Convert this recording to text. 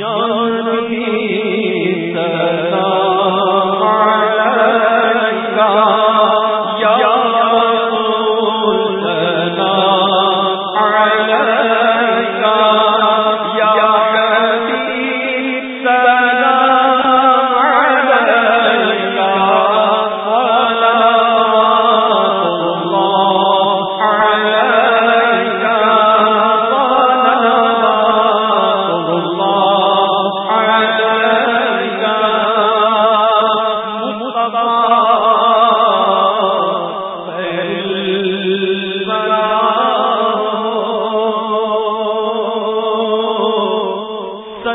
یا نبی سلام